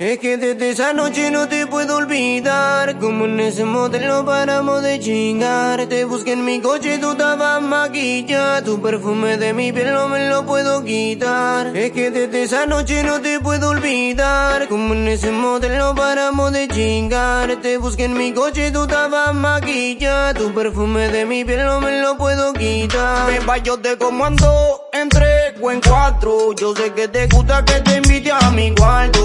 Es que desde esa noche no te puedo olvidar Como en ese motel no paramos de chingar. Te busqué en mi coche, tú estabas maquillada Tu perfume de mi piel no me lo puedo quitar. Es que desde esa noche no te puedo olvidar Como en ese motel no paramos de chingar. Te busqué en mi coche, tú estabas maquillada Tu perfume de mi piel no me lo puedo quitar. Me yo te comando entre o en cuatro. Yo sé que te gusta que te invite a mi cuarto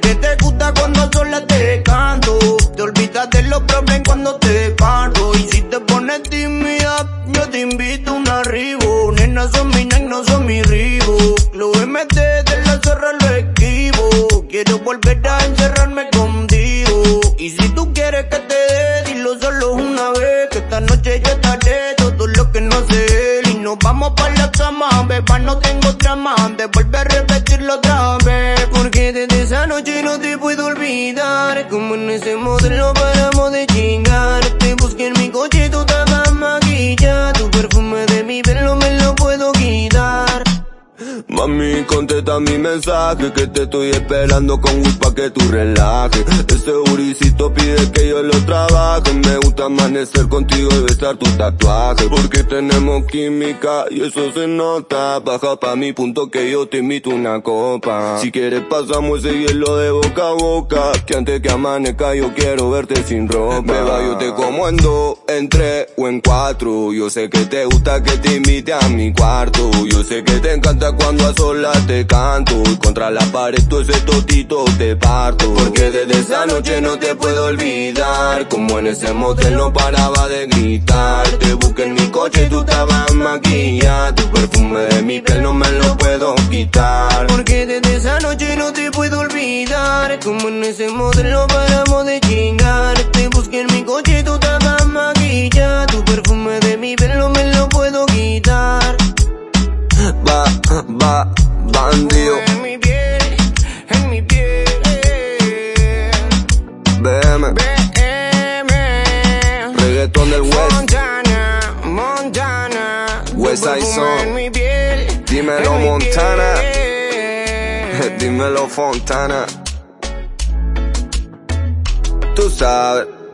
Que te gusta cuando sola te canto. Te olvidas de los problemas cuando te parto. Y si te pones tímida, yo te invito a un arribo. Nena, son mi no son mi ribo. Lo MT de la zorra lo esquivo. Quiero volver a encerrarme contigo. Y si tú quieres que te dé, dilo solo una vez. Que esta noche yo estaré todo lo que no sé. Y nos vamos para la cama, beba, no tengo trama. De Como en ese modelo paramos de chingar Te busqué en mi coche, tú estabas maquillada Tu perfume de mi pelo Mami, contesta mi mensaje que te estoy esperando con Wii pa' que tú relajes. Ese uricito pide que yo lo trabaje. Me gusta amanecer contigo y besar tu tatuaje. Porque tenemos química y eso se nota. Baja pa' mi punto que yo te invito una copa. Si quieres pasamos ese hielo de boca a boca. Que antes que amanezca yo quiero verte sin ropa. Me va, yo te como en dos, en tres o en cuatro. Yo sé que te gusta que te invite a mi cuarto. Yo sé que te encanta cuando a solas te canto y contra la pared tú ese totito te parto. Porque desde esa noche no te puedo olvidar, como en ese motel no paraba de gritar. Te busqué en mi coche y tú estabas maquillada, tu perfume de mi piel no me lo puedo quitar. Porque desde esa noche no te puedo olvidar, como en ese motel no paramos de chingar. Bandido. En mi piel, en mi piel. BM. BM. Reggaeton del West. Montana, Montana. West Side Zone. Dímelo Montana. Dímelo Fontana. Tú sabes.